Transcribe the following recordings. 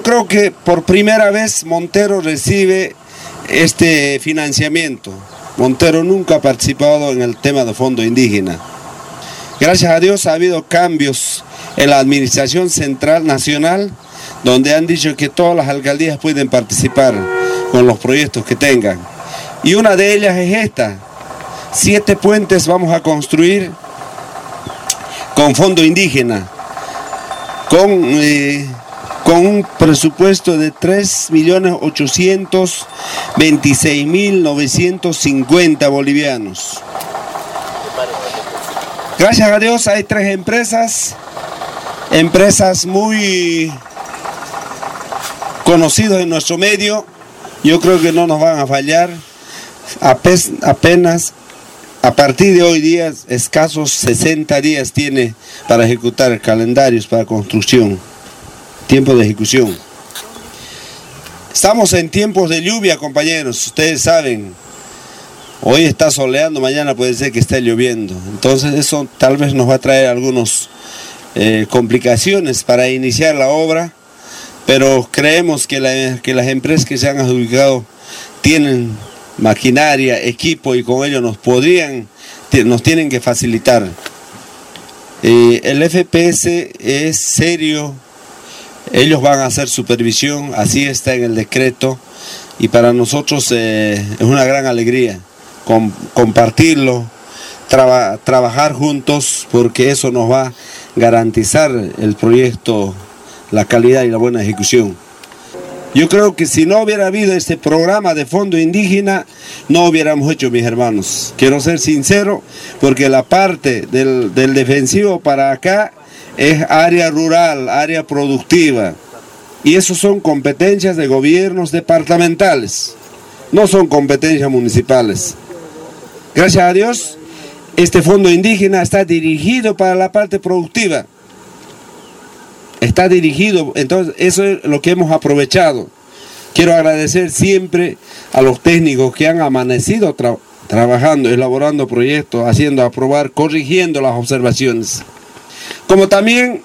Yo creo que por primera vez Montero recibe este financiamiento. Montero nunca ha participado en el tema de fondo indígena. Gracias a Dios ha habido cambios en la administración central nacional, donde han dicho que todas las alcaldías pueden participar con los proyectos que tengan. Y una de ellas es esta. Siete puentes vamos a construir con fondo indígena, con, eh, con un presupuesto de 3.826.950 bolivianos. Gracias a Dios hay tres empresas, empresas muy conocidas en nuestro medio. Yo creo que no nos van a fallar. Apenas a partir de hoy día, escasos 60 días tiene para ejecutar calendarios para construcción, tiempo de ejecución. Estamos en tiempos de lluvia, compañeros, ustedes saben. Hoy está soleando, mañana puede ser que esté lloviendo. Entonces eso tal vez nos va a traer algunas eh, complicaciones para iniciar la obra, pero creemos que, las empresas que se han adjudicado tienen maquinaria, equipo y con ello nos podrían, nos tienen que facilitar. Eh, el FPS es serio, ellos van a hacer supervisión, así está en el decreto y para nosotros eh, es una gran alegría compartirlo, trabajar juntos, porque eso nos va a garantizar el proyecto, la calidad y la buena ejecución. Yo creo que si no hubiera habido este programa de fondo indígena, no hubiéramos hecho, mis hermanos. Quiero ser sincero, porque la parte del, del defensivo para acá es área rural, área productiva. Y eso son competencias de gobiernos departamentales, no son competencias municipales. Gracias a Dios, este fondo indígena está dirigido para la parte productiva. Está dirigido, entonces eso es lo que hemos aprovechado. Quiero agradecer siempre a los técnicos que han amanecido trabajando, elaborando proyectos, haciendo aprobar, corrigiendo las observaciones. Como también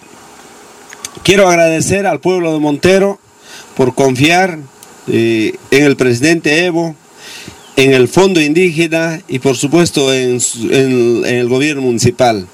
quiero agradecer al pueblo de Montero por confiar eh, en el presidente Evo, en el fondo indígena y por supuesto en, en el gobierno municipal.